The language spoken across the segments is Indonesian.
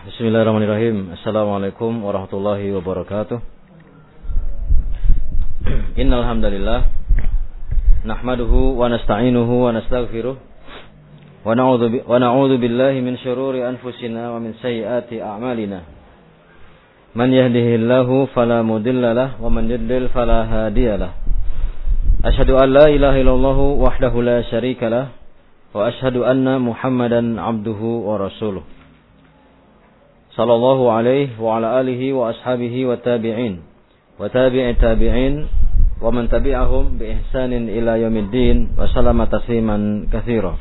Bismillahirrahmanirrahim. Assalamualaikum warahmatullahi wabarakatuh. Innal hamdalillah nahmaduhu wa nasta'inuhu wa nastaghfiruh wa na'udzu wa na'udzu billahi min shururi anfusina wa min sayyiati a'malina. Man yahdihillahu fala mudilla lah wa man yudlil fala hadiyalah. Ashhadu an la ilaha illallah wahdahu la syarika wa ashhadu anna Muhammadan abduhu wa rasuluh. صلى الله عليه وعلى آله وأصحابه والتابعين. وتابع التابعين ومن تبعهم بإحسان إلى يوم الدين وسلم تسليما كثيرا.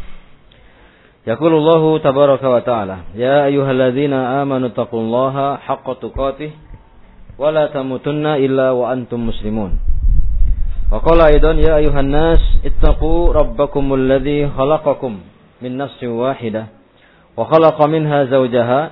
يقول الله تبارك وتعالى يا أيها الذين آمنوا اتقوا الله حق تقاته ولا تموتن إلا وأنتم مسلمون. وقال أيضا يا أيها الناس اتقوا ربكم الذي خلقكم من نفس واحدة وخلق منها زوجها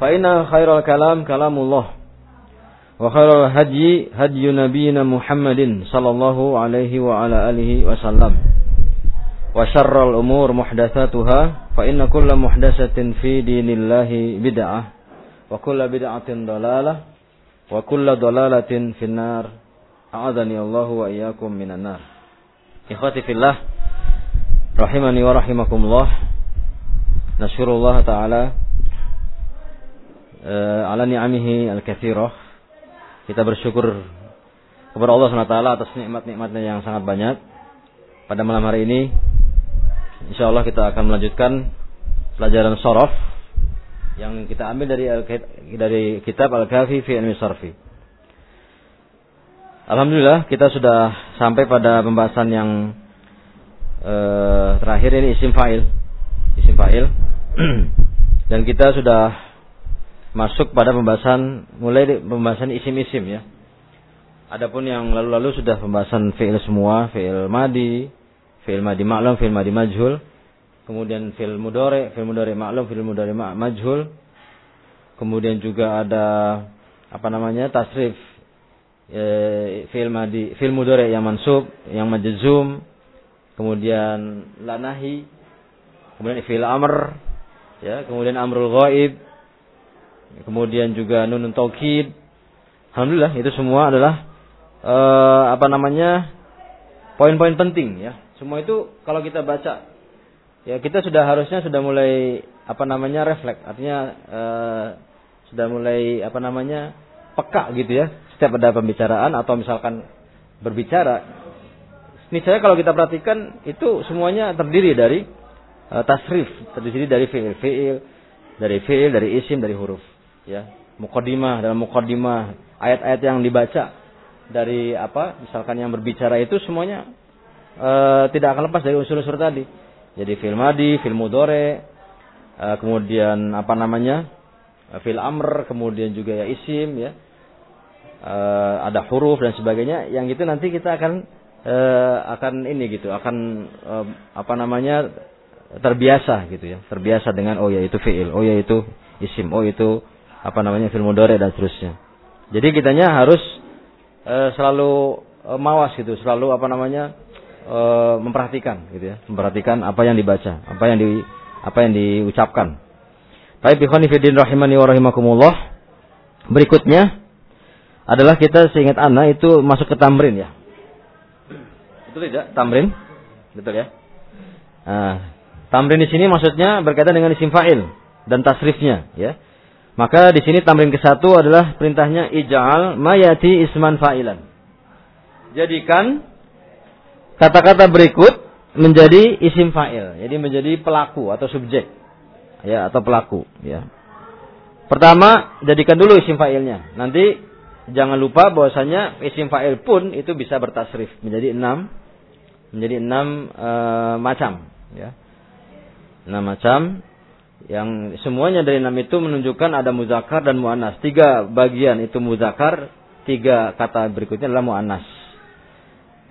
فإن خير الكلام كلام الله. وخير الهدي هدي نبينا محمد صلى الله عليه وعلى آله وسلم. وشر الأمور محدثاتها فإن كل محدثة في دين الله بدعة وكل بدعة ضلالة وكل ضلالة في النار. أعاذني الله وإياكم من النار. إخوتي في الله رحمني ورحمكم الله. نشكر الله تعالى ala ni'amihi al-kathirah. Kita bersyukur kepada Allah SWT atas nikmat-nikmatnya yang sangat banyak. Pada malam hari ini, insya Allah kita akan melanjutkan pelajaran sorof yang kita ambil dari dari kitab Al-Kafi fi Ilmi Sarfi. Alhamdulillah kita sudah sampai pada pembahasan yang uh, terakhir ini isim fa'il. Isim fa'il. Dan kita sudah masuk pada pembahasan mulai pembahasan isim-isim ya. Adapun yang lalu-lalu sudah pembahasan fi'il semua, fi'il madi, fi'il madi maklum, fi'il madi majhul, kemudian fi'il mudore, fi'il mudore maklum, fi'il mudore majhul. Kemudian juga ada apa namanya? tasrif e, fi'il madi, fi'il mudore yang mansub, yang majzum, kemudian lanahi, kemudian fi'il amr, ya, kemudian amrul ghaib, kemudian juga nunun taukid. Alhamdulillah itu semua adalah uh, apa namanya poin-poin penting ya. Semua itu kalau kita baca ya kita sudah harusnya sudah mulai apa namanya refleks, artinya uh, sudah mulai apa namanya peka gitu ya setiap ada pembicaraan atau misalkan berbicara. Misalnya kalau kita perhatikan itu semuanya terdiri dari uh, tasrif, terdiri dari fiil, fiil, dari fiil, dari isim, dari huruf ya mukaddimah dalam mukaddimah ayat-ayat yang dibaca dari apa misalkan yang berbicara itu semuanya e, tidak akan lepas dari unsur-unsur tadi. Jadi fil madi fil mudore e, kemudian apa namanya fil amr kemudian juga ya isim ya. E, ada huruf dan sebagainya yang itu nanti kita akan e, akan ini gitu akan e, apa namanya terbiasa gitu ya terbiasa dengan oh ya itu fiil oh ya itu isim oh itu apa namanya film mudore dan seterusnya. Jadi kitanya harus e, selalu e, mawas gitu, selalu apa namanya e, memperhatikan gitu ya, memperhatikan apa yang dibaca, apa yang di apa yang diucapkan. Baik ikhwani fillah rahimani wa rahimakumullah. Berikutnya adalah kita seingat ana itu masuk ke tamrin ya. Betul tidak? Tamrin? Betul ya? Nah, tamrin di sini maksudnya berkaitan dengan isim fa'il dan tasrifnya ya. Maka di sini tamrin ke satu adalah perintahnya ij'al mayati isman fa'ilan. Jadikan kata-kata berikut menjadi isim fa'il. Jadi menjadi pelaku atau subjek. Ya, atau pelaku, ya. Pertama, jadikan dulu isim fa'ilnya. Nanti jangan lupa bahwasanya isim fa'il pun itu bisa bertasrif menjadi enam menjadi enam e, macam, ya. Enam macam Yang semuanya dari enam itu menunjukkan ada muzakkar dan muannas. Tiga bagian itu muzakkar, tiga kata berikutnya adalah muannas.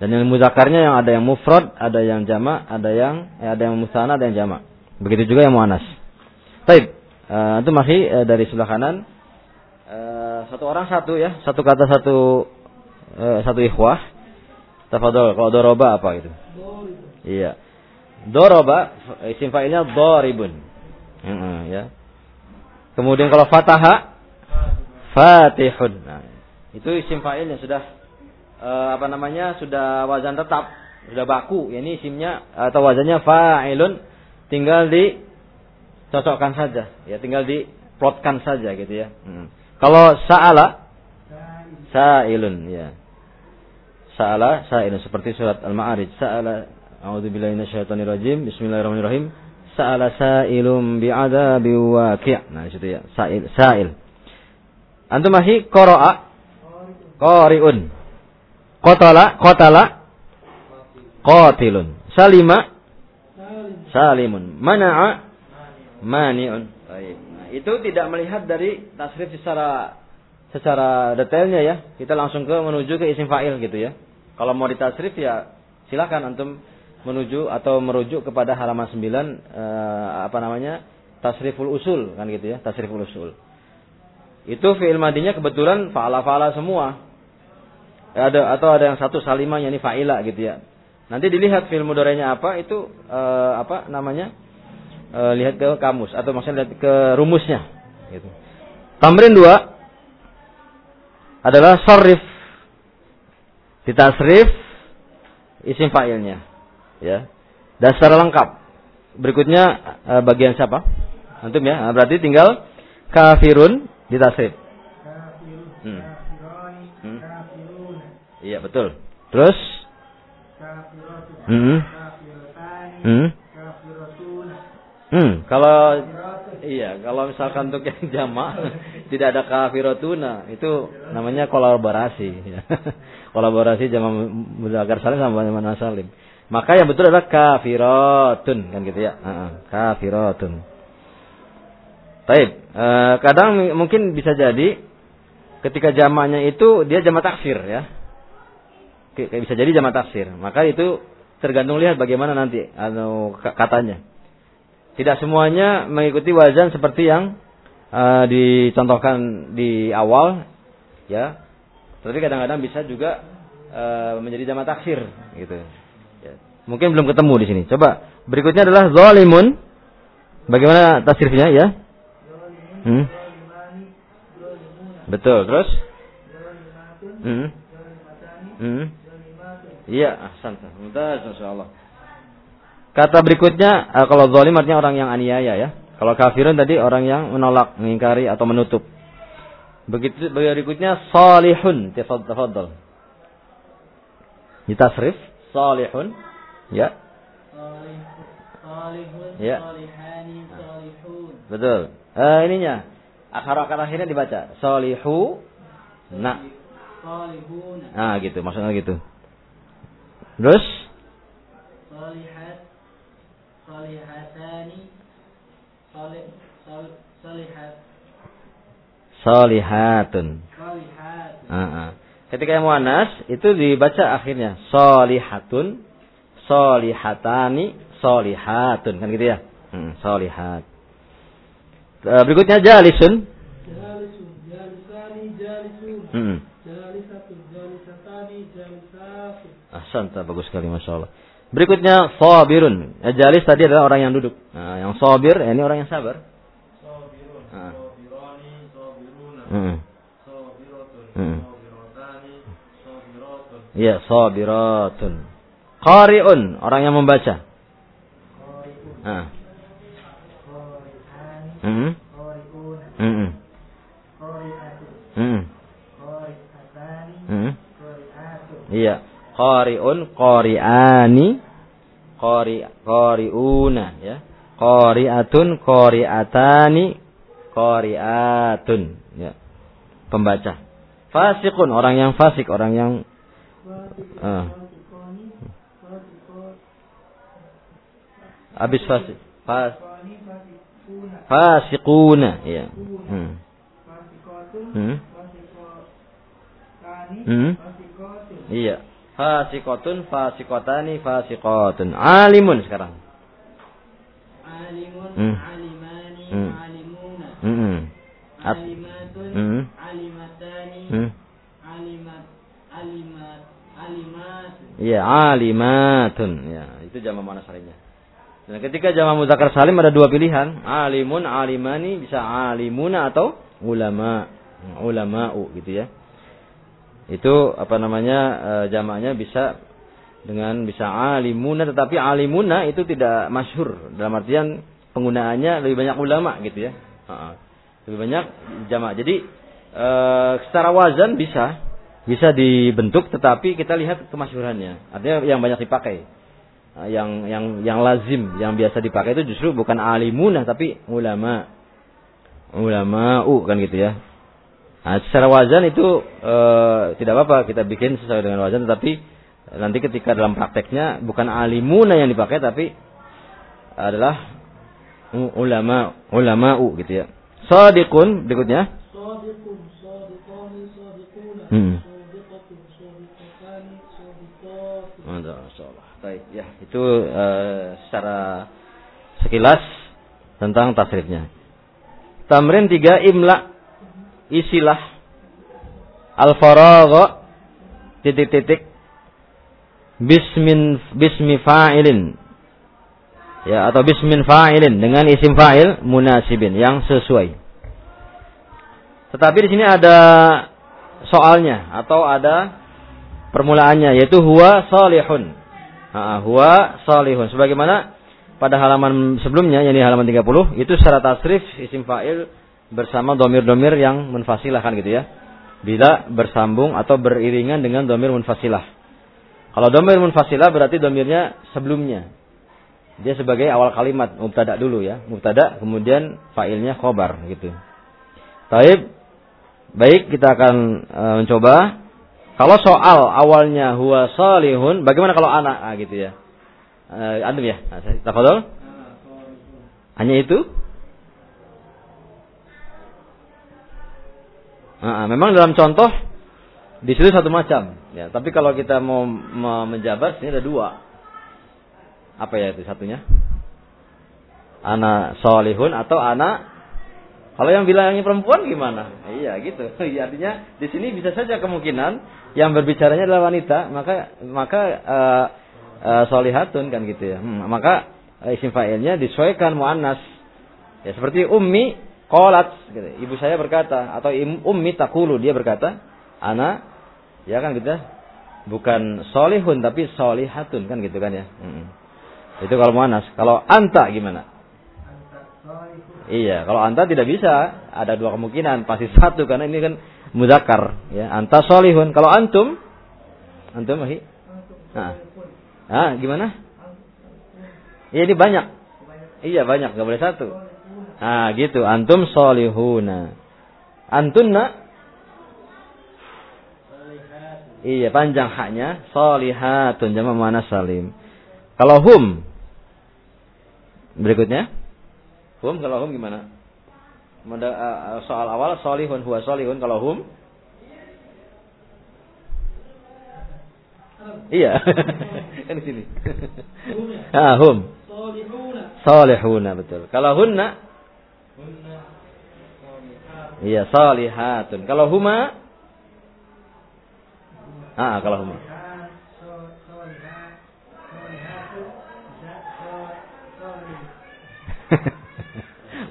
Dan yang muzakarnya yang ada yang mufrad, ada yang jamak, ada yang eh, ada yang musana, ada yang jamak. Begitu juga yang muannas. Baik, uh, itu masih uh, dari sebelah kanan. Uh, satu orang satu ya, satu kata satu uh, satu ikhwah. Tafadhol, kalau doroba apa itu? Iya. Doroba isim fa'ilnya doribun. Ya. Kemudian kalau fataha fatihun. Nah, itu isim fa'il yang sudah uh, apa namanya sudah wazan tetap, sudah baku. Ya, ini isimnya atau wazannya fa'ilun tinggal di cocokkan saja, ya tinggal di plotkan saja gitu ya. Hmm. Kalau sa'ala sa'ilun ya. Sa'ala sa'ilun seperti surat Al-Ma'arij. Sa'ala a'udzubillahi minasyaitonirrajim. Bismillahirrahmanirrahim. Sa'ala sa'ilum bi'adabi waqi'. Nah, situ ya. Sa'il sa'il. Antum masih qara'a qari'un. Qatala, qatala, qatilun. Salima, salimun. Mana'a, mani'un. Baik. Nah, itu tidak melihat dari tasrif secara secara detailnya ya. Kita langsung ke menuju ke isim fa'il gitu ya. Kalau mau ditasrif ya silakan antum menuju atau merujuk kepada halaman 9 eh, apa namanya? tasriful usul kan gitu ya, tasriful usul. Itu fi'il madinya kebetulan fa'ala-fa'ala semua ada atau ada yang satu salimah ini fa'ila gitu ya. Nanti dilihat film mudorenya apa itu uh, apa namanya? Uh, lihat ke kamus atau maksudnya lihat ke rumusnya gitu. Tamrin dua adalah sarif ditasrif isim fa'ilnya ya. Dan secara lengkap. Berikutnya uh, bagian siapa? Antum ya. Berarti tinggal kafirun ditasrif. Hmm. Iya betul. Terus? Hmm. Hmm. Hmm. Kalau iya, kalau misalkan untuk yang jamak tidak ada kafiratuna, itu namanya kolaborasi. kolaborasi jamak mudzakkar salim sama mana salim. Maka yang betul adalah kafiratun kan gitu ya. Uh, kafiratun. Baik, uh, kadang mungkin bisa jadi ketika jamaknya itu dia jamak taksir ya bisa jadi jamak taksir. Maka itu tergantung lihat bagaimana nanti atau katanya. Tidak semuanya mengikuti wazan seperti yang uh, dicontohkan di awal, ya. Tapi kadang-kadang bisa juga uh, menjadi jamak taksir, gitu. Mungkin belum ketemu di sini. Coba berikutnya adalah zalimun. Bagaimana tasrifnya ya? Hmm? Betul. Terus? Hmm? Hmm? Iya, ahsan. Insyaallah. Kata berikutnya, uh, kalau zalim artinya orang yang aniaya ya. Kalau kafirun tadi orang yang menolak, mengingkari atau menutup. Begitu berikutnya salihun, tafadhal. Ditasrif salihun, ya. Ya. Betul. Uh, ininya akar-akar akhirnya dibaca salihu nah. Nah, gitu, maksudnya gitu. Terus? Salihat Salihatani Salih Salihat Salihatun Salihatun uh -uh. Ketika yang muannas itu dibaca akhirnya solihatun, solihatani, solihatun kan gitu ya. Hmm, solihat. Uh, berikutnya jalisun. Jalisun, jalisani, jalisun. Hmm. Jalisatun, jalisatani, jalisatun. Ahsanta, bagus sekali Masya Allah. Berikutnya sabirun. Jalis tadi adalah orang yang duduk. Nah, yang sabir, ya, ini orang yang sabar. Sabirun, nah. sabirani, sabiruna. Hmm. Hmm. Iya, sabiratun. Qari'un, orang yang membaca. Nah. Hmm. Hmm. Hmm. Hmm. Iya. Qari'un qari'ani. Qari qari'una ya. Qari'atun qari'atani. Qari'atun ya. Pembaca. Fasikun orang yang fasik orang yang uh, habis fasik fas Fasiquna. Ya. Hmm. Hmm. Hmm. Iya. Fasikotun, fasikotani, fasikotun. Alimun sekarang. Alimun, Hmm. alimani, Hmm. alimuna. Hmm. At- Alimatun, Hmm. alimatani, Hmm. Iya, alimatun. Ya, itu jama mana salimnya. Dan ketika jama muzakkar salim ada dua pilihan, alimun, alimani bisa alimuna atau ulama. Ulama'u gitu ya. Itu apa namanya eh, jamaknya bisa dengan bisa alimuna tetapi alimuna itu tidak masyhur dalam artian penggunaannya lebih banyak ulama gitu ya. Lebih banyak jamak. Jadi eh, secara wazan bisa bisa dibentuk tetapi kita lihat kemasyhurannya. Artinya yang banyak dipakai. Eh, yang yang yang lazim, yang biasa dipakai itu justru bukan alimuna tapi ulama. Ulama'u kan gitu ya. Nah, secara wazan itu e, tidak apa-apa kita bikin sesuai dengan wazan, tetapi nanti ketika dalam prakteknya bukan alimuna yang dipakai, tapi adalah u- ulama ulama'u gitu ya. Sadiqun berikutnya. Sadiqun, sadiqani, sadiquna. Hmm. Baik, ya itu e, secara sekilas tentang tasrifnya. Tamrin 3 imla isilah al-faragha titik-titik bismin bismi fa'ilin ya atau bismin fa'ilin dengan isim fa'il munasibin yang sesuai. Tetapi di sini ada soalnya atau ada permulaannya yaitu huwa salihun. Huwa salihun sebagaimana pada halaman sebelumnya yakni halaman 30 itu secara tasrif isim fa'il bersama domir-domir yang munfasilah kan gitu ya. Bila bersambung atau beriringan dengan domir munfasilah. Kalau domir munfasilah berarti domirnya sebelumnya. Dia sebagai awal kalimat mubtada dulu ya. Mubtada kemudian fa'ilnya khobar gitu. Taib. Baik kita akan e, mencoba. Kalau soal awalnya huwa salihun, bagaimana kalau anak ah, gitu ya? E, antum ya? Saya- Tafadhol. Hanya itu? Nah, memang dalam contoh di situ satu macam, ya. Tapi kalau kita mau mau menjabat, ini ada dua. Apa ya itu satunya? Anak solihun atau anak kalau yang bilangnya perempuan gimana? Iya gitu. Iya, artinya di sini bisa saja kemungkinan yang berbicaranya adalah wanita, maka maka uh, uh, solihatun kan gitu ya. Hmm, maka uh, isim fa'ilnya disesuaikan muannas. Ya seperti ummi Qalat, gitu. ibu saya berkata atau ummi takulu dia berkata, ana ya kan gitu. ya. Bukan solihun tapi solihatun kan gitu kan ya. Mm-mm. Itu kalau muanas. Kalau anta gimana? Iya, kalau anta tidak bisa, ada dua kemungkinan, pasti satu karena ini kan muzakkar, ya. Anta solihun. Kalau antum, antum mahi? Nah, ah, gimana? Iya ini banyak. Iya banyak, nggak boleh satu. Nah, gitu. Antum solihuna. Antunna? Iya, panjang haknya. Solihatun. Jama mana salim. Kalau hum. Berikutnya. Hum, kalau hum gimana? Mada, uh, soal awal solihun huwa solihun. Kalau hum? Iya. kan sini. ah, hum. Salihuna. Betul. Kalau hunna iya salihatun. Kalau huma Ah, kalau huma. Salihat. so- Salihat. Salihatu. Bisa. so- Salih.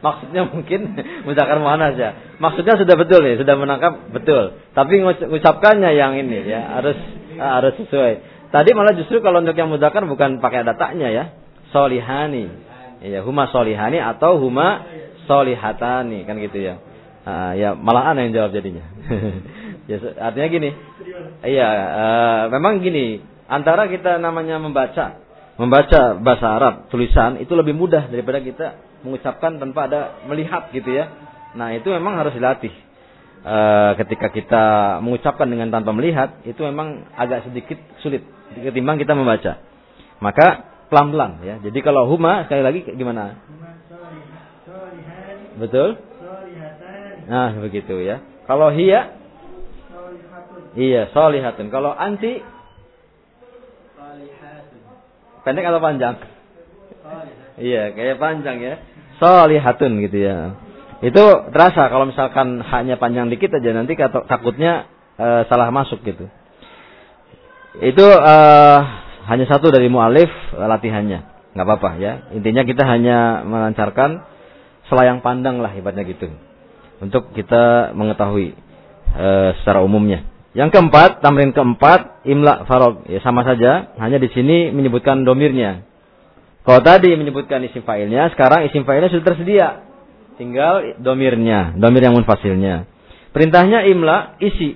Maksudnya mungkin muzakkar muannas ya. Maksudnya sudah betul ya, sudah menangkap betul. Tapi nguc- ngucapkannya yang ini ya, harus ah, harus sesuai. Tadi malah justru kalau untuk yang muzakkar bukan pakai datanya ya. Solihani. Iya, huma solihani atau huma solihatani kan gitu ya. Ah, ya malah aneh yang jawab jadinya. ya, artinya gini. Iya, eh, memang gini, antara kita namanya membaca, membaca bahasa Arab tulisan itu lebih mudah daripada kita mengucapkan tanpa ada melihat gitu ya. Nah itu memang harus dilatih. Eh, ketika kita mengucapkan dengan tanpa melihat itu memang agak sedikit sulit ketimbang kita membaca. Maka pelan-pelan ya. Jadi kalau huma sekali lagi gimana? Betul? Nah, begitu ya. Kalau hiya, iya, solihatun. Kalau anti, pendek atau panjang? Iya, kayak panjang ya. Solihatun gitu ya. Itu terasa kalau misalkan haknya panjang dikit aja nanti takutnya eh, salah masuk gitu. Itu eh, hanya satu dari mualif eh, latihannya. nggak apa-apa ya. Intinya kita hanya melancarkan selayang pandang lah ibaratnya gitu. Untuk kita mengetahui eh, secara umumnya. Yang keempat, tamrin keempat, imla farog. Ya sama saja, hanya di sini menyebutkan domirnya. Kalau tadi menyebutkan isim fa'ilnya, sekarang isim fa'ilnya sudah tersedia. Tinggal domirnya, domir yang munfasilnya. Perintahnya imla, isi.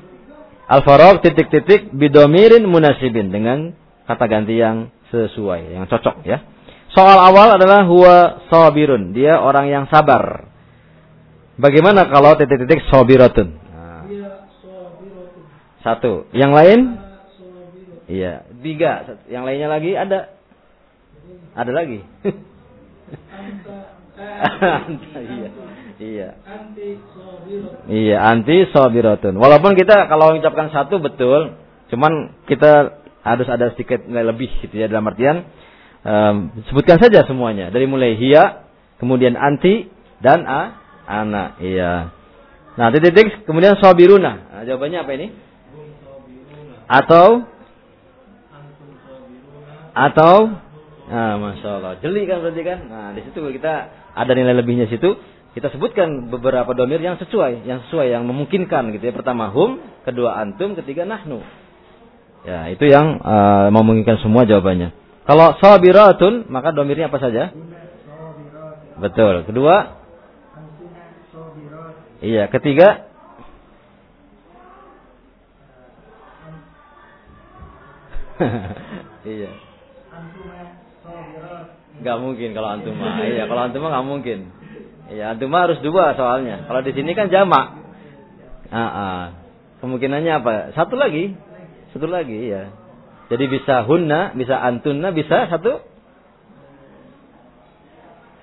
Al-farog titik-titik bidomirin munasibin. Dengan kata ganti yang sesuai, yang cocok ya. Soal awal adalah huwa sabirun. Dia orang yang sabar. Bagaimana kalau titik-titik sabiratun? Satu. Yang lain? Iya. Tiga. Yang lainnya lagi ada? Ada lagi? Iya. Iya. Iya, anti sabiratun. Walaupun kita kalau mengucapkan satu betul, cuman kita harus ada sedikit nilai lebih gitu ya dalam artian em, sebutkan saja semuanya dari mulai hiya, kemudian anti dan a ana. Iya. Nah, titik-titik kemudian sabiruna. Nah, jawabannya apa ini? Atau atau Nah, masya Allah, jeli kan berarti kan? Nah, di situ kita ada nilai lebihnya situ. Kita sebutkan beberapa domir yang sesuai, yang sesuai, yang memungkinkan gitu ya. Pertama hum, kedua antum, ketiga nahnu. Ya, itu yang eh, memungkinkan semua jawabannya. Kalau sabiratun, maka domirnya apa saja? Betul. Kedua, iya. Ketiga, iya. Nggak mungkin kalau antuma. iya, kalau antuma nggak mungkin. Iya, antuma harus dua soalnya. Kalau di sini kan jamak. Ah, ah. Kemungkinannya apa? Satu lagi. Satu lagi, iya. Jadi bisa hunna, bisa antunna, bisa satu.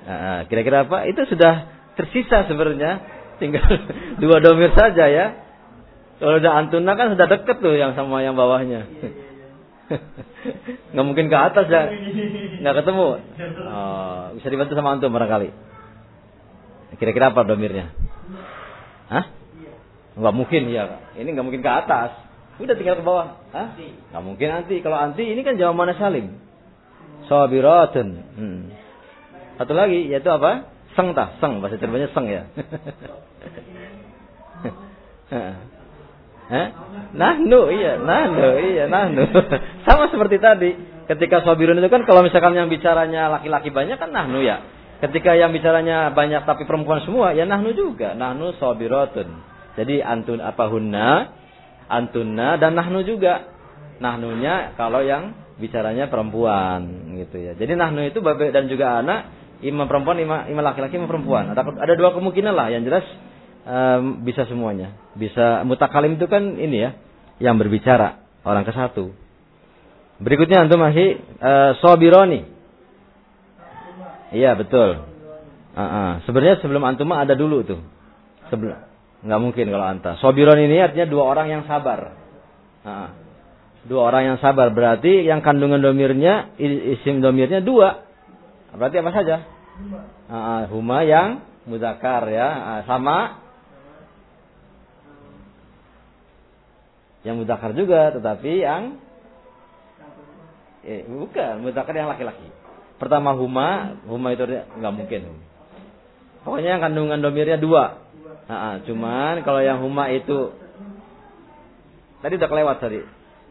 Ah. Kira-kira apa? Itu sudah tersisa sebenarnya. Tinggal dua domir saja ya. Kalau udah antunna kan sudah deket tuh yang sama yang bawahnya. Nggak mungkin ke atas ya. Nggak ketemu. Oh, bisa dibantu sama antum barangkali. Kira-kira apa domirnya? Hah? Nggak mungkin ya. Ini nggak mungkin ke atas. Udah tinggal ke bawah. Hah? Nggak mungkin anti. Kalau anti ini kan jawaban salim. Sabiratun. Hmm. Satu lagi yaitu apa? Seng tah, seng bahasa Cirebonnya seng ya. Nahnu, iya, nahnu, iya, nahnu. Sama seperti tadi. Ketika sabirun itu kan kalau misalkan yang bicaranya laki-laki banyak kan nahnu ya. Ketika yang bicaranya banyak tapi perempuan semua ya nahnu juga. Nahnu sabiratun. Jadi antun apa hunna, antunna dan nahnu juga. Nahnunya kalau yang bicaranya perempuan gitu ya. Jadi nahnu itu babe dan juga anak imam perempuan, imam, imam laki-laki, imam perempuan. Ada dua kemungkinan lah. Yang jelas em, bisa semuanya. Bisa mutakalim itu kan ini ya, yang berbicara orang ke satu. Berikutnya antum masih eh, sobironi. Iya betul. Ah, ah. Sebenarnya sebelum antuma ada dulu tuh. Sebelum nggak mungkin kalau anta. Sobiron ini artinya dua orang yang sabar. Ah. Dua orang yang sabar berarti yang kandungan domirnya isim domirnya dua. Berarti apa saja? Ah, ah. huma yang mudakar ya, Ah, sama yang mudakar juga, tetapi yang eh, bukan mudakar yang laki-laki. Pertama huma, huma itu nggak mungkin. Pokoknya yang kandungan domirnya dua. Ah, ah. cuman kalau yang huma itu tadi udah kelewat tadi.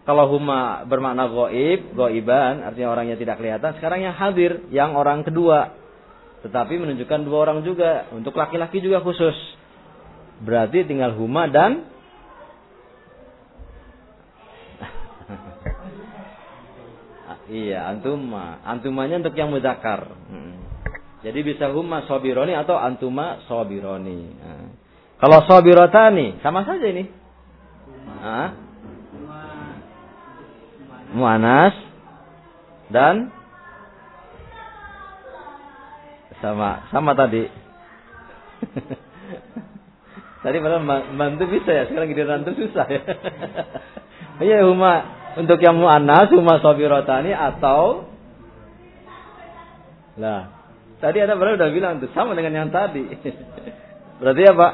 Kalau huma bermakna goib, goiban, artinya orangnya tidak kelihatan. Sekarang yang hadir, yang orang kedua. Tetapi menunjukkan dua orang juga. Untuk laki-laki juga khusus. Berarti tinggal huma dan iya, antuma. Antumanya untuk yang mudakar. Hmm. Jadi bisa huma sobironi atau antuma sobironi. Nah. Kalau sobirotani, sama saja ini. Hah? Muanas dan sama sama tadi. Tadi malah bantu bisa ya, sekarang giliran tuh susah ya. Iya huma untuk yang mu'annas huma sabirotani atau Lah, tadi ada baru udah bilang tuh sama dengan yang tadi. Berarti apa?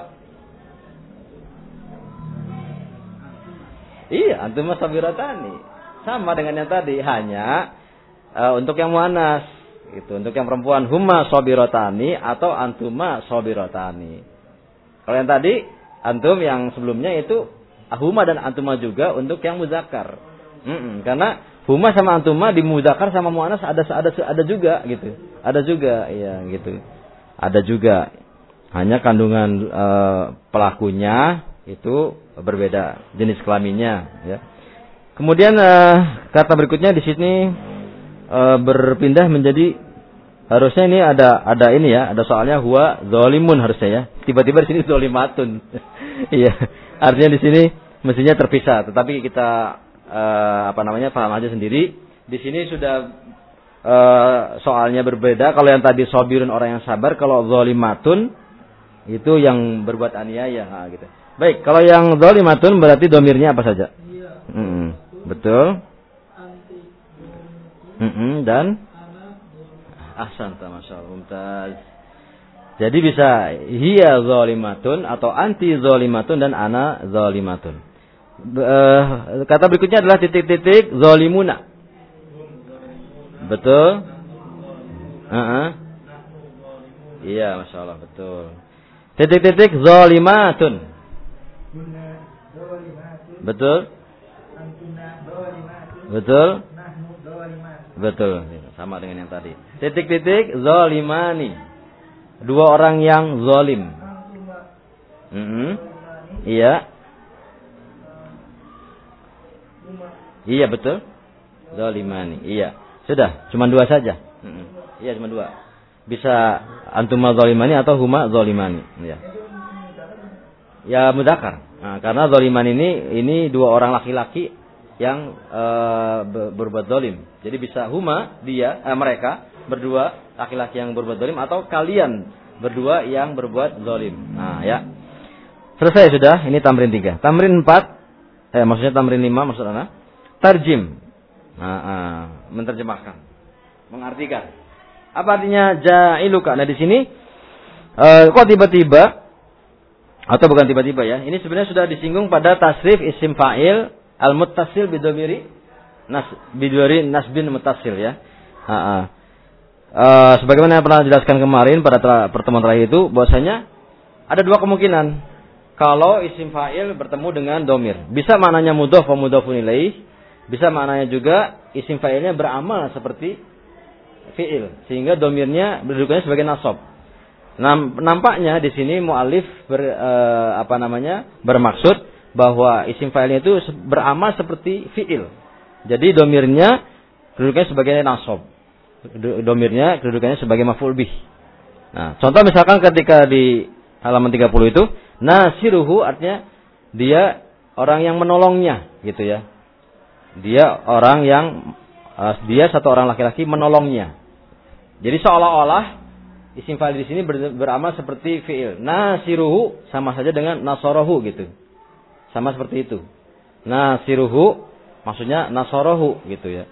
Iya, antum sabirotani. Sama dengan yang tadi, hanya uh, untuk yang mu'annas itu untuk yang perempuan huma sabirotani atau antuma sabirotani. Kalau yang tadi antum yang sebelumnya itu huma dan antuma juga untuk yang muzakkar. Mm -mm, karena huma sama antuma di muzakkar sama muannas ada ada ada juga gitu. Ada juga ya gitu. Ada juga. Hanya kandungan e, pelakunya itu berbeda jenis kelaminnya ya. Kemudian e, kata berikutnya di sini e, berpindah menjadi harusnya ini ada ada ini ya, ada soalnya huwa zolimun harusnya ya. Tiba-tiba di sini zolimatun. Iya. Artinya di sini mestinya terpisah, tetapi kita uh, apa namanya paham aja sendiri. Di sini sudah uh, soalnya berbeda. Kalau yang tadi sobirun orang yang sabar, kalau zolimatun itu yang berbuat aniaya, nah, gitu. Baik, kalau yang zolimatun berarti domirnya apa saja? Iya. Mm -mm. Betul. Mm -mm. Dan ahsan, masya Allah, mumtaz. Jadi bisa hiya zolimatun atau anti zolimatun dan ana zolimatun. Uh, kata berikutnya adalah titik-titik zolimuna. Betul? Uh -uh. Iya, masya Allah betul. Titik-titik zolimatun. Betul? Betul? Betul. Sama dengan yang tadi. Titik-titik zolimani. Dua orang yang zolim. Mm -hmm. Iya, iya betul. Zolimani. Iya. Sudah, cuma dua saja. Iya, cuma dua. Bisa antuma zolimani atau huma zolimani. Iya. Ya mudakar. Nah, karena zoliman ini ini dua orang laki-laki yang eh, ber- berbuat zolim. Jadi bisa huma dia eh, mereka berdua laki-laki yang berbuat zolim atau kalian berdua yang berbuat zolim. Nah ya selesai sudah. Ini tamrin tiga. Tamrin empat. Eh maksudnya tamrin lima maksud anak. Tarjim. Nah, ah, menerjemahkan, mengartikan. Apa artinya ja'iluka? Nah di sini eh, kok tiba-tiba atau bukan tiba-tiba ya. Ini sebenarnya sudah disinggung pada tasrif isim fa'il al-muttasil bidomiri nas bidori nasbin muttasil ya. Ha -ha. Eh, sebagaimana yang pernah jelaskan kemarin pada tra- pertemuan terakhir itu bahwasanya ada dua kemungkinan. Kalau isim fa'il bertemu dengan domir, bisa maknanya mudhof wa mudhofun bisa maknanya juga isim fa'ilnya beramal seperti fi'il, sehingga domirnya berdudukannya sebagai nasab. Nam- Nampaknya di sini mualif ber, namanya bermaksud bahwa isim fa'ilnya itu beramal seperti fi'il. Jadi domirnya kedudukannya sebagai nasab. Do- Domirnya kedudukannya sebagai maf'ul bih. Nah, contoh misalkan ketika di halaman 30 itu nasiruhu artinya dia orang yang menolongnya gitu ya. Dia orang yang eh, dia satu orang laki-laki menolongnya. Jadi seolah-olah isim fa'il di sini ber- beramal seperti fi'il. Nasiruhu sama saja dengan nasorohu gitu. Sama seperti itu. Nasiruhu maksudnya nasorohu gitu ya.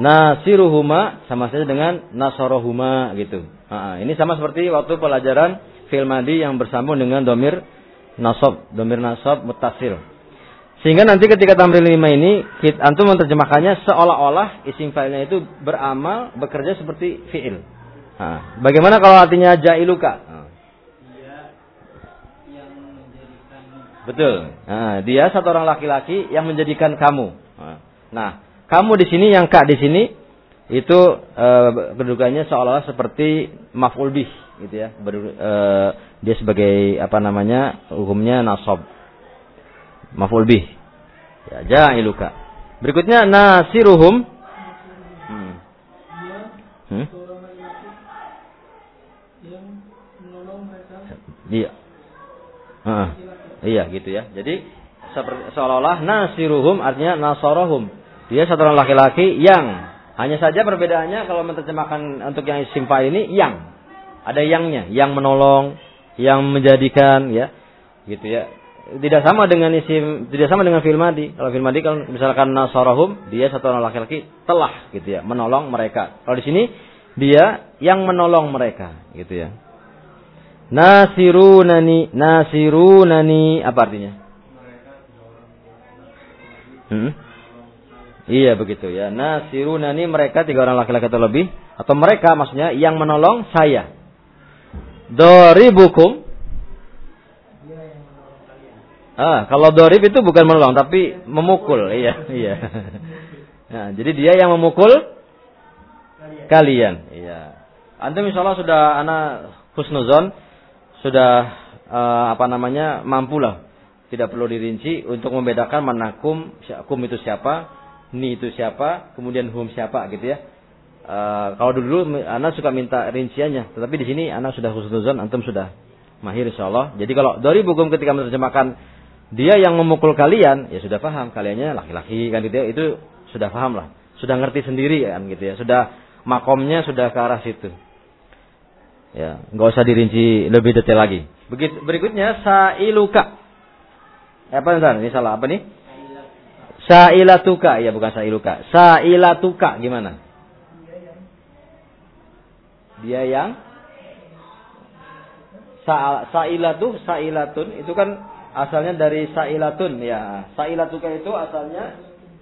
Nasiruhuma sama saja dengan nasorohuma gitu. Ah, ini sama seperti waktu pelajaran fi'il madi yang bersambung dengan domir nasab, domir nasab mutasil. Sehingga nanti ketika tamrin lima ini, kita, antum menerjemahkannya seolah-olah isim fa'ilnya itu beramal, bekerja seperti fi'il. Nah, bagaimana kalau artinya jailuka? Nah, Dia yang menjadikan betul. Nah, dia satu orang laki-laki yang menjadikan kamu. Nah, Nah, kamu di sini yang kak di sini itu eh, kedudukannya seolah-olah seperti maf'ul bih gitu ya. Ber- eh, dia sebagai apa namanya? hukumnya nasab. Maf'ul bih. Ya, ja'iluka. Berikutnya nasiruhum. Hmm. Hmm? Iya. Laki-laki. Iya gitu ya. Jadi seolah-olah nasiruhum artinya nasorohum. Dia satu orang laki-laki yang hanya saja perbedaannya kalau menerjemahkan untuk yang isim ini yang ada yangnya, yang menolong, yang menjadikan ya gitu ya tidak sama dengan isim tidak sama dengan film madi kalau film madi kalau misalkan nasarahum dia satu orang laki-laki telah gitu ya menolong mereka. Kalau di sini dia yang menolong mereka gitu ya. Nasirunani nasirunani apa artinya? Hmm? iya begitu ya. Nasirunani mereka tiga orang laki-laki atau lebih atau mereka maksudnya yang menolong saya. Doribukum. Ah, kalau dorib itu bukan menolong tapi memukul, iya, iya. Nah, jadi dia yang memukul kalian, iya. Antum insyaallah sudah anak husnuzon sudah uh, apa namanya mampulah tidak perlu dirinci untuk membedakan mana kum, kum itu siapa, ni itu siapa, kemudian hum siapa gitu ya. Uh, kalau dulu anak suka minta rinciannya, tetapi di sini anak sudah khusnuzon, antum sudah mahir insyaallah. Jadi kalau dari buku ketika menerjemahkan dia yang memukul kalian, ya sudah paham kaliannya laki-laki kan gitu ya, itu sudah paham lah, sudah ngerti sendiri kan gitu ya, sudah makomnya sudah ke arah situ. Ya, nggak usah dirinci lebih detail lagi. Begitu berikutnya sailuka. Apa ntar? Ini salah apa nih? Sailatuka, ya bukan sailuka. Sailatuka gimana? Dia yang sa sailatu sailatun itu kan asalnya dari sailatun ya. Sailatuka itu asalnya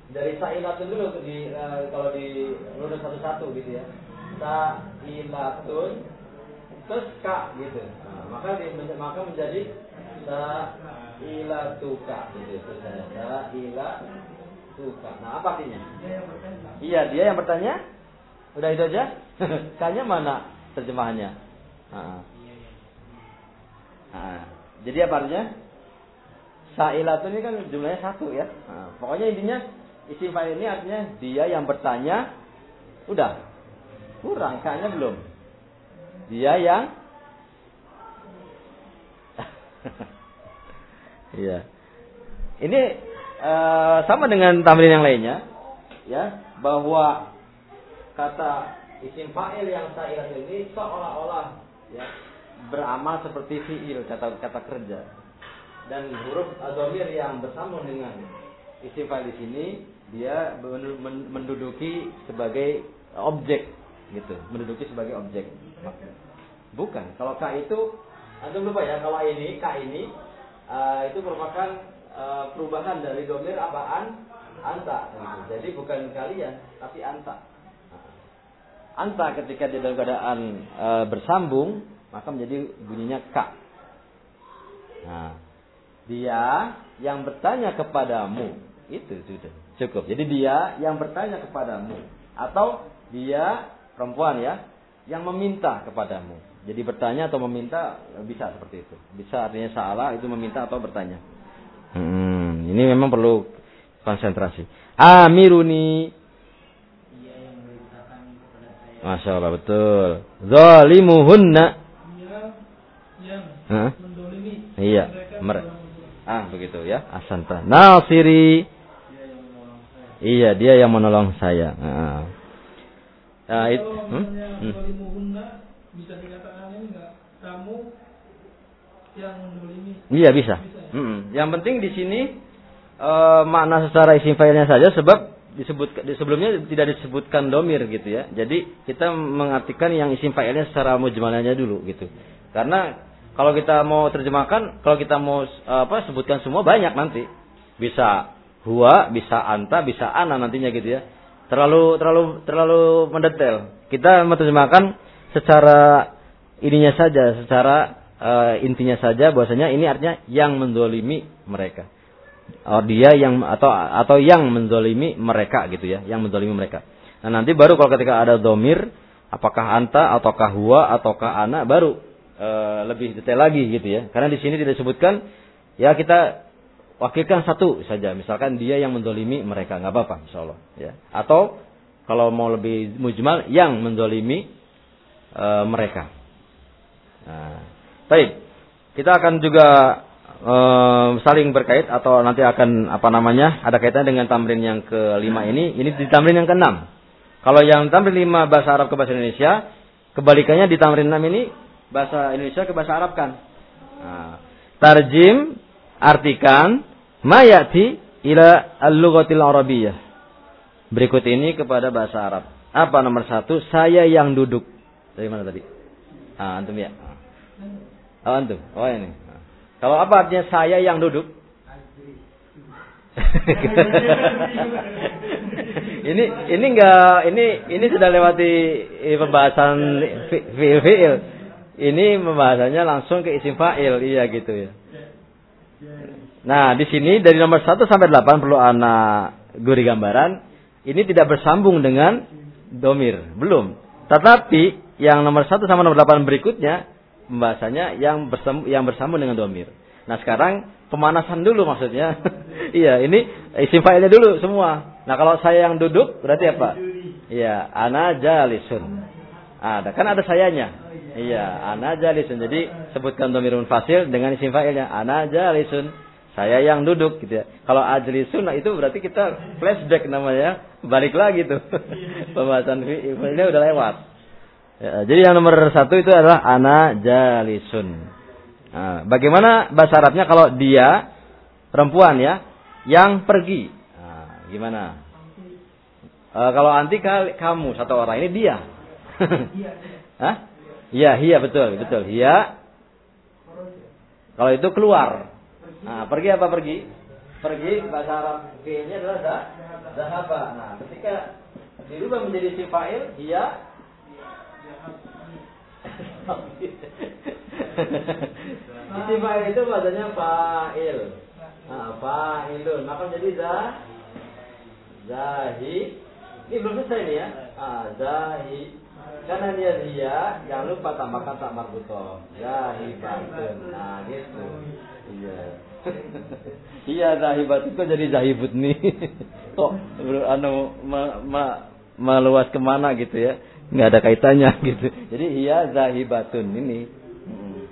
dari sailatun dulu di uh, kalau di lurus satu-satu gitu ya. Sailatun terus ka gitu. Nah, maka di, maka menjadi sailatuka gitu. Sailatuka. Nah, apa artinya? Iya, dia yang bertanya. Udah itu aja? Kayaknya mana terjemahannya? Nah. Nah. Jadi apa artinya? Sa'ilatun ini kan jumlahnya satu ya. Nah, pokoknya intinya isim fa'il ini artinya dia yang bertanya udah kurang kayaknya belum. Dia yang Iya. Ini uh, sama dengan tamrin yang lainnya ya bahwa kata isim fa'il yang sa'ilah ini seolah-olah ya beramal seperti fi'il kata kata kerja dan huruf adomir yang bersambung dengan isim fa'il di sini dia menduduki sebagai objek gitu menduduki sebagai objek bukan kalau ka itu antum lupa ya kalau ini ka ini uh, itu merupakan uh, perubahan dari domir apaan anta gitu. jadi bukan kalian tapi anta anta ketika dia dalam keadaan e, bersambung maka menjadi bunyinya ka. Nah, dia yang bertanya kepadamu itu sudah cukup. Jadi dia yang bertanya kepadamu atau dia perempuan ya yang meminta kepadamu. Jadi bertanya atau meminta bisa seperti itu. Bisa artinya salah itu meminta atau bertanya. Hmm, ini memang perlu konsentrasi. Amiruni Masya Allah betul. Zalimuhunna. Hah? Iya. Mer ah begitu ya. Asanta. Nasiri. Iya dia yang menolong saya. Nah, nah itu. Hmm? Hmm. Bisa dikatakan ini enggak kamu yang mendolimi. Iya bisa. bisa ya? hmm. Yang penting di sini uh, makna secara isim failnya saja sebab disebut sebelumnya tidak disebutkan domir gitu ya. Jadi kita mengartikan yang isim fa'ilnya secara mujmalnya dulu gitu. Karena kalau kita mau terjemahkan, kalau kita mau apa sebutkan semua banyak nanti. Bisa huwa, bisa anta, bisa ana nantinya gitu ya. Terlalu terlalu terlalu mendetail. Kita menerjemahkan secara ininya saja, secara uh, intinya saja bahwasanya ini artinya yang mendolimi mereka oh, dia yang atau atau yang menzolimi mereka gitu ya, yang menzolimi mereka. Nah nanti baru kalau ketika ada domir, apakah anta ataukah huwa ataukah anak baru e, lebih detail lagi gitu ya. Karena di sini tidak disebutkan ya kita wakilkan satu saja, misalkan dia yang menzolimi mereka nggak apa-apa, insya Allah ya. Atau kalau mau lebih mujmal yang menzolimi e, mereka. Nah, baik. Kita akan juga e, saling berkait atau nanti akan apa namanya ada kaitannya dengan tamrin yang kelima ini ini di tamrin yang keenam kalau yang tamrin lima bahasa Arab ke bahasa Indonesia kebalikannya di tamrin enam ini bahasa Indonesia ke bahasa Arab kan Nah, tarjim artikan mayati ila al-lughatil arabiyyah. Berikut ini kepada bahasa Arab. Apa nomor satu? Saya yang duduk. Dari mana tadi? Ah, antum ya. Oh, antum. Oh ini. Kalau apa artinya saya yang duduk? ini ini enggak ini ini sudah lewati pembahasan fiil fiil. Ini pembahasannya langsung ke isim fa'il, iya gitu ya. Nah, di sini dari nomor 1 sampai 8 perlu anak guri gambaran. Ini tidak bersambung dengan domir, belum. Tetapi yang nomor 1 sampai nomor 8 berikutnya pembahasannya yang bersambung, yang bersambung dengan domir. Nah sekarang pemanasan dulu maksudnya. iya, ini isim fa'ilnya dulu semua. Nah kalau saya yang duduk berarti apa? Iya, ana jalisun. Ada kan ada sayanya. Iya, ana jalisun. Jadi sebutkan domirun fasil dengan isim fa'ilnya ana jalisun. Saya yang duduk gitu ya. Kalau ajlisun nah itu berarti kita flashback namanya. Balik lagi tuh. Pembahasan fi'ilnya udah lewat. Ya, jadi yang nomor satu itu adalah ana jalisun. Nah, bagaimana bahasa Arabnya kalau dia perempuan ya yang pergi? Nah, gimana? E, kalau anti kamu satu orang ini dia. Hah? Iya, iya betul, betul. Iya. Kalau itu keluar. Nah, pergi apa pergi? Pergi bahasa Arab fi'ilnya adalah dah, zahaba. Nah, ketika dirubah menjadi si fa'il, dia Isim fa'il itu bahasanya fa'il. Nah, fa'ilun. Maka menjadi za zahi. Ini belum selesai nih ya. Ah, zahi. Karena dia dia, jangan lupa tambahkan tak marbutoh. Zahibatun. Nah, gitu. Iya. iya zahibat itu jadi zahibut nih. Kok anu ma, ma, meluas ke mana gitu ya? nggak ada kaitannya gitu. Jadi iya zahibatun ini. Hmm.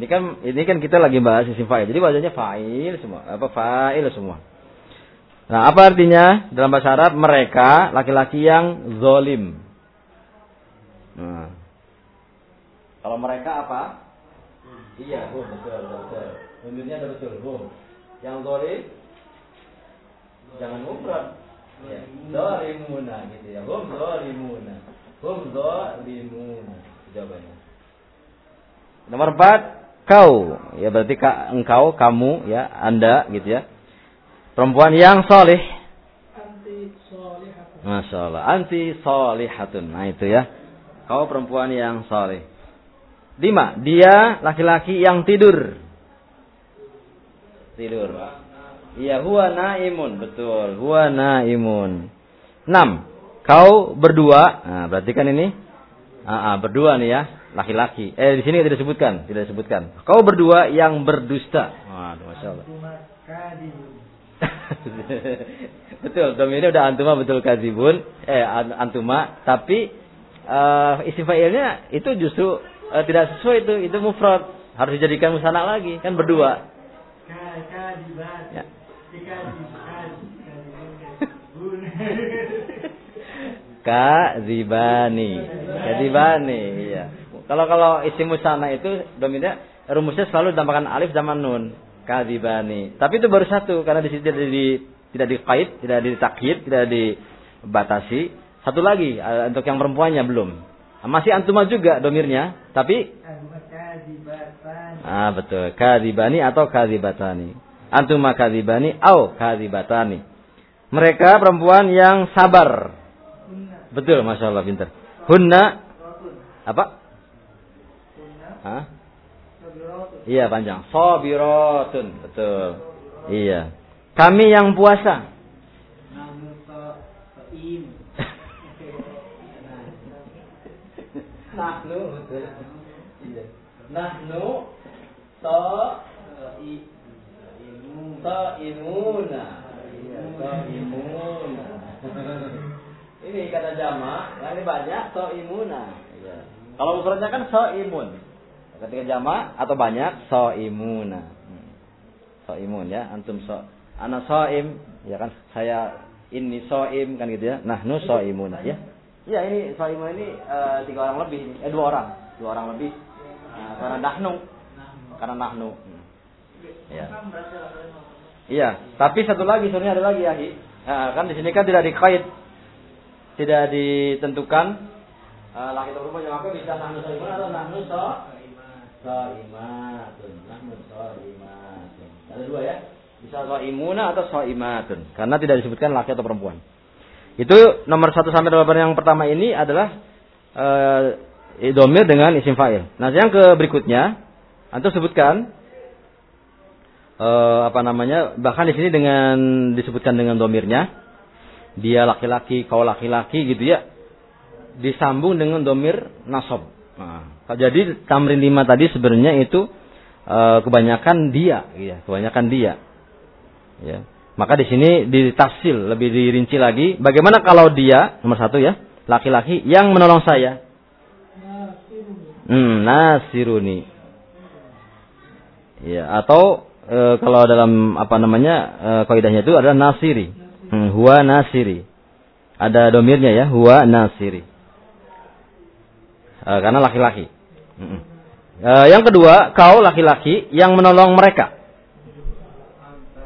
Ini kan ini kan kita lagi bahas isim fa'il. Jadi bahasanya fa'il semua, apa fa'il semua. Nah, apa artinya dalam bahasa Arab mereka laki-laki yang zolim. Nah. Kalau mereka apa? Iya, hum, betul, betul. Unsurnya ada betul, hum. Yang zolim jangan umrah. Ya, zolimuna gitu ya. Hum zolimuna. Hum zalimun. Jawabannya. Nomor empat, kau. Ya berarti ka, engkau, kamu, ya, anda, gitu ya. Perempuan yang soleh. Masya Allah. Anti solihatun. Nah itu ya. Kau perempuan yang soleh. Lima. Dia laki-laki yang tidur. Tidur. Iya, huwa naimun. Betul. Huwa naimun. Enam. Kau berdua, nah, berarti kan ini ah, ah, berdua nih ya, laki-laki. Eh di sini tidak disebutkan, tidak disebutkan. Kau berdua yang berdusta. Waduh, masya Allah. betul, dominnya udah antuma betul kadibun, eh antuma, tapi uh, isim fa'ilnya itu justru uh, tidak sesuai itu, itu mufrad. Harus dijadikan musana lagi, kan berdua. Ya. Kadzibani. Kadzibani, iya. Kalau kalau isim musana itu dominnya rumusnya selalu ditambahkan alif zaman nun. Kadzibani. Tapi itu baru satu karena di situ tidak di tidak dikait, tidak ditakhid, tidak dibatasi. Satu lagi eh, untuk yang perempuannya belum. Masih antuma juga domirnya, tapi Ah betul, kadzibani atau kadzibatani. Antuma kadzibani atau kadzibatani. Mereka perempuan yang sabar Betul, masya Allah pintar. Hunna apa? Hah? Iya panjang. Sabiratun, betul. Iya. Kami yang puasa. Nahnu betul. Iya. Nahnu ta imuna. Ta imuna. Ini kata jama, yang ini banyak so imuna. Ya. Kalau ukurannya kan so imun. Ketika jama atau banyak so imuna. Hmm. So imun ya, antum so. Anak im, ya kan saya ini im kan gitu ya. Nah, nu imuna ya. Ya ini so imun ini uh, tiga orang lebih, eh dua orang, dua orang lebih. Nah, karena dahnu. karena nahnu. Hmm. Ya. Iya, tapi satu lagi sebenarnya ada lagi ya, nah, kan di sini kan tidak dikait, tidak ditentukan uh, laki atau perempuan maka bisa nahnu soimun atau nahnu so soimatun, nahnu soimatun. Ada dua ya, bisa soimuna atau soimatun, karena tidak disebutkan laki atau perempuan. Itu nomor satu sampai delapan yang pertama ini adalah uh, domir dengan isim fa'il. Nah, yang ke berikutnya, antum sebutkan uh, apa namanya? Bahkan di sini dengan disebutkan dengan domirnya, dia laki-laki, kau laki-laki gitu ya, disambung dengan domir nasob. Nah, jadi tamrin lima tadi sebenarnya itu uh, kebanyakan dia, ya, kebanyakan dia. Ya. Maka di sini ditafsil lebih dirinci lagi. Bagaimana kalau dia nomor satu ya, laki-laki yang menolong saya, Hmm, nasiruni. Ya, atau e, kalau dalam apa namanya e, kaidahnya itu adalah nasiri. Hmm, huwa nasiri. Ada domirnya ya, huwa nasiri. E, karena laki-laki. Hmm. E, yang kedua, kau laki-laki yang menolong mereka.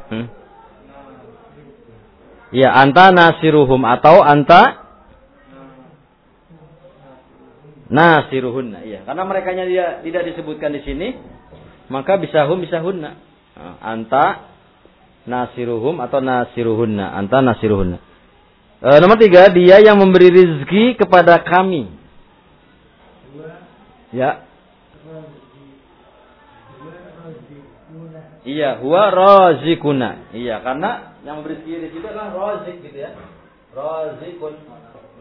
Hmm. Ya, anta nasiruhum atau anta nasiruhunna. Iya karena mereka dia tidak disebutkan di sini maka bisa hum bisa hunna anta nasiruhum atau nasiruhunna. Anta nasiruhunna. E, nomor tiga dia yang memberi rezeki kepada kami. Ya iya huwa razikuna iya karena yang memberi rezeki di situ adalah razik gitu ya razikun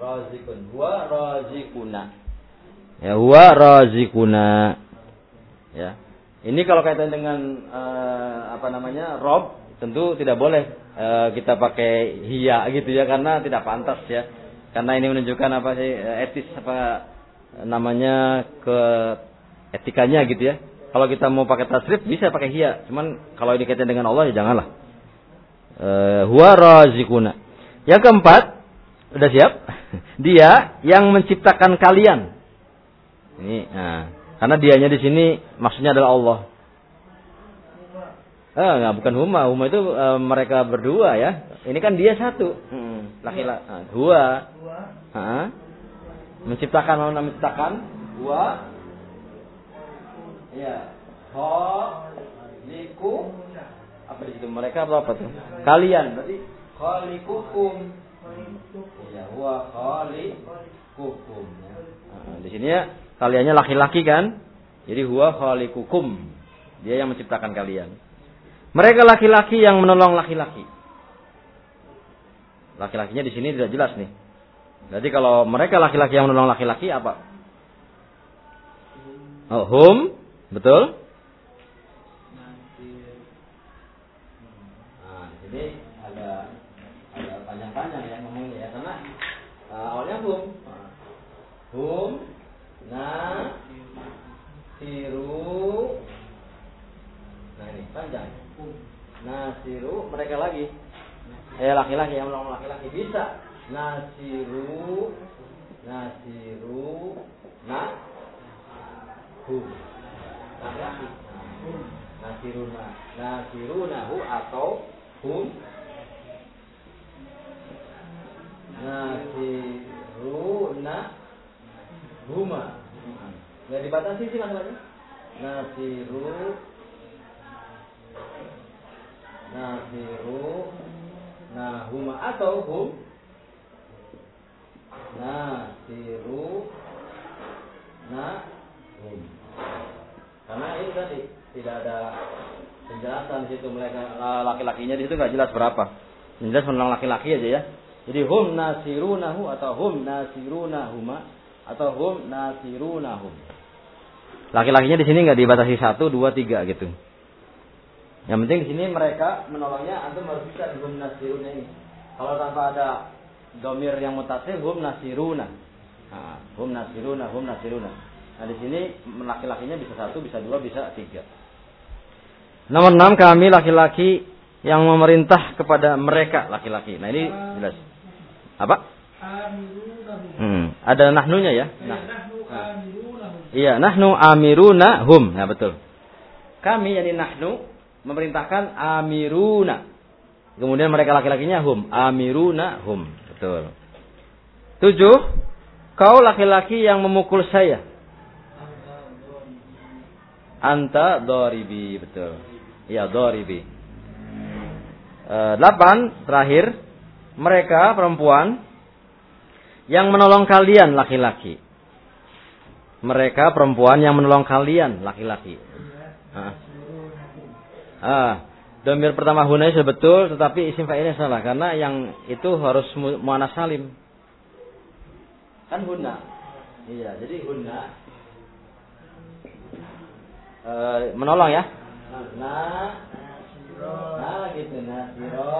razikun huwa razikuna Ya huwa razikuna. Ya. Ini kalau kaitan dengan uh, apa namanya? rob tentu tidak boleh uh, kita pakai hiya gitu ya karena tidak pantas ya. Karena ini menunjukkan apa sih eh, etis apa namanya ke etikanya gitu ya. Kalau kita mau pakai tasrif bisa pakai hiya, cuman kalau ini kaitan dengan Allah ya janganlah. Uh, huwa razikuna. Yang keempat, udah siap? Dia yang menciptakan kalian ini, nah, karena dianya di sini maksudnya adalah Allah. Eh, enggak bukan huma, huma itu e, mereka berdua ya. Ini kan dia satu, hmm, laki-laki, nah, dua. Ha? Menciptakan mau menciptakan dua. Ya, ho, liku, apa di situ mereka apa apa tuh? Kalian berarti khalikukum. Ya, huwa khalikukum. Nah, di sini ya kaliannya laki-laki kan? Jadi huwa khalikukum. Dia yang menciptakan kalian. Mereka laki-laki yang menolong laki-laki. Laki-lakinya di sini tidak jelas nih. Jadi kalau mereka laki-laki yang menolong laki-laki apa? Oh, hum, betul? Nah, ini ada ada panjang-panjang ya ngomongnya ya karena uh, awalnya hum. Hum Nah, siru. Nah ini panjang. Nasiru mereka lagi. Eh laki-laki yang menolong laki-laki bisa. Nasiru, nasiru, nah, hum. Nasiruna, nasirunahu atau hum. Nasiruna huma. Nggak dibatasi sih masalahnya. Nasiru nasiru nah huma atau hum? Nasiru nah hum karena ini tadi tidak ada penjelasan di situ mereka laki-lakinya di situ nggak jelas berapa jelas menang laki-laki aja ya jadi hum nasirunahu atau hum nasirunahuma atau hum nasirunahum. Laki-lakinya di sini nggak dibatasi satu, dua, tiga gitu. Yang penting di sini mereka menolongnya antum harus bisa hum nasiruna ini. Kalau tanpa ada domir yang mutasil hum nasiruna. Nah, hum nasiruna, hum nasiruna. Nah di sini laki-lakinya bisa satu, bisa dua, bisa tiga. Nomor enam kami laki-laki yang memerintah kepada mereka laki-laki. Nah ini jelas. Apa? Hmm, ada nahnunya ya. Nah. Iya, nahnu amiruna hum. Nah, betul. kami yani nahnu memerintahkan amiruna. Kemudian mereka laki-lakinya hum, amiruna hum. Betul. Tujuh, kau laki-laki yang memukul saya. Anta doribi, betul. Ya, doribi. E, delapan, terakhir, mereka perempuan yang menolong kalian laki-laki. Mereka perempuan yang menolong kalian laki-laki. Ah. ah. Domir pertama huna itu betul, tetapi isim fa'ilnya salah karena yang itu harus muannas salim. Kan huna. Iya, jadi huna e, menolong ya. Nah, nah gitu nasiro.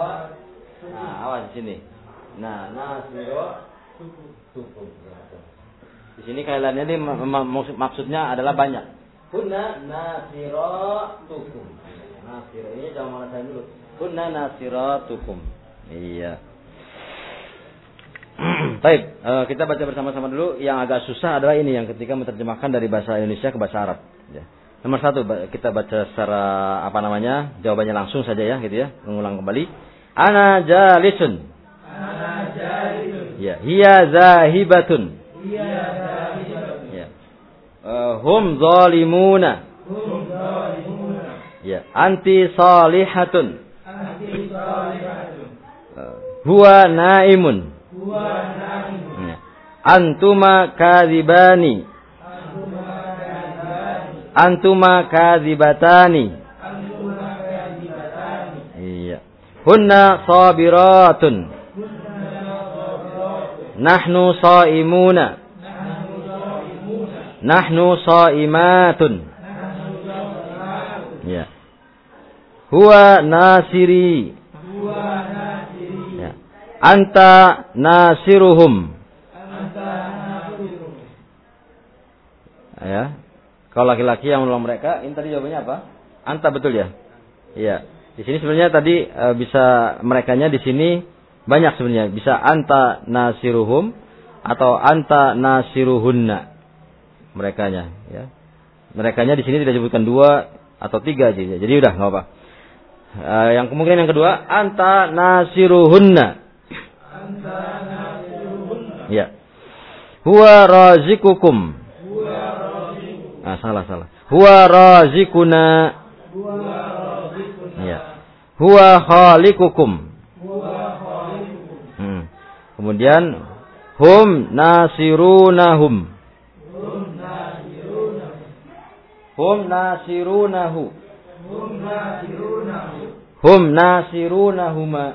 Nah, awas di sini. Nah, nasiro. Di sini kailannya ini maksudnya adalah banyak. Kunna nasiro tukum. Nasiro ini jangan malah saya dulu. Kunna nasiro tukum. Iya. Baik, uh, kita baca bersama-sama dulu. Yang agak susah adalah ini yang ketika menerjemahkan dari bahasa Indonesia ke bahasa Arab. Ya. Nomor satu kita baca secara apa namanya jawabannya langsung saja ya gitu ya mengulang kembali. Ana jalisun. Ana jalisun. Ya, hiya zahibatun. Hiya uh, hum zalimuna. Hum zalimuna. Ya, anti salihatun. Anti salihatun. Uh, huwa naimun. Huwa naimun. Ya. Antuma kadzibani. Antuma kadzibatani. Iya. Hunna sabiratun. Nahnu saimuna. Nahnu shaimatun. Ya. Huwa nasiri. Huwa nasiri. Ya. Anta nasiruhum. Anta nasiruhum. Ya. Kalau laki-laki yang menolong mereka, ini tadi jawabannya apa? Anta betul ya? Iya. Di sini sebenarnya tadi e, bisa merekanya di sini banyak sebenarnya. Bisa anta nasiruhum atau anta nasiruhunna merekanya ya. Merekanya di sini tidak disebutkan dua atau tiga aja. Jadi udah nggak apa. Uh, yang kemungkinan yang kedua anta nasiruhunna. Anta nasiruhunna. Ya. Huwa razikukum. Ah salah salah. Huwa razikuna. Huwa. Ya. Huwa khalikukum. Hmm. Kemudian hum nasirunahum. Hum nasirunahu. Hum nasirunahu. Hum nasirunahuma.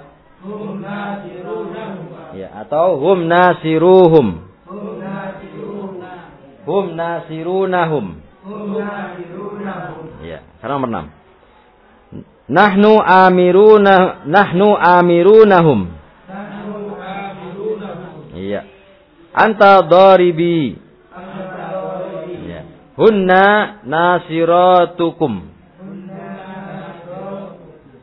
Hum nasirunahuma. Ya, atau hum nasiruhum. Hum nasirunahum. Hum nasirunahum. Ya, sekarang nomor 6. Nahnu amiruna nahnu amirunahum. Nahnu amirunahum. Iya. Anta daribi. Hunna nasiratukum.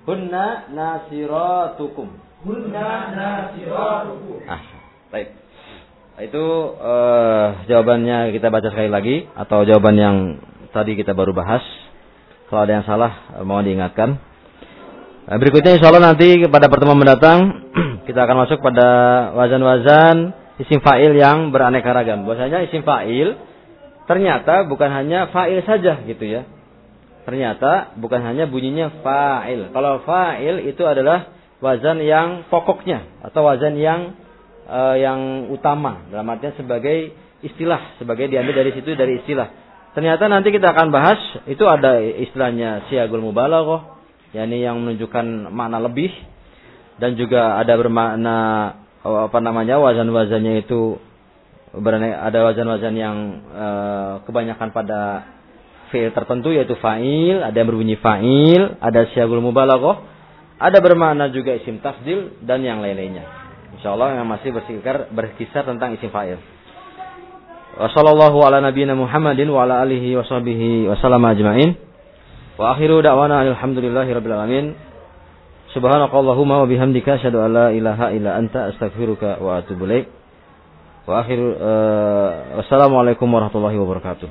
Hunna nasiratukum. Hunna nasiratukum. Ah, baik. Itu uh, jawabannya kita baca sekali lagi atau jawaban yang tadi kita baru bahas. Kalau ada yang salah mohon diingatkan. Nah, berikutnya insya Allah nanti pada pertemuan mendatang kita akan masuk pada wazan-wazan isim fa'il yang beraneka ragam. Bahwasanya isim fa'il ternyata bukan hanya fa'il saja gitu ya. Ternyata bukan hanya bunyinya fa'il. Kalau fa'il itu adalah wazan yang pokoknya atau wazan yang uh, yang utama dalam artian sebagai istilah, sebagai diambil dari situ dari istilah. Ternyata nanti kita akan bahas itu ada istilahnya siagul mubalaghah, yakni yang menunjukkan makna lebih dan juga ada bermakna apa namanya wazan-wazannya itu ada wazan-wazan yang e, kebanyakan pada fi'il tertentu yaitu fa'il, ada yang berbunyi fa'il, ada syagul mubalaghah, ada bermakna juga isim tafdil dan yang lain-lainnya. Insyaallah yang masih berkisar berkisar tentang isim fa'il. Wassallallahu ala nabiyyina Muhammadin wa ala alihi wa sahbihi wa sallama ajma'in. Wa akhiru da'wana alhamdulillahi rabbil alamin. Subhanakallahumma wa bihamdika asyhadu an la ilaha illa anta astaghfiruka wa atubu ilaik. Wa akhir uh, wassalamualaikum warahmatullahi wabarakatuh.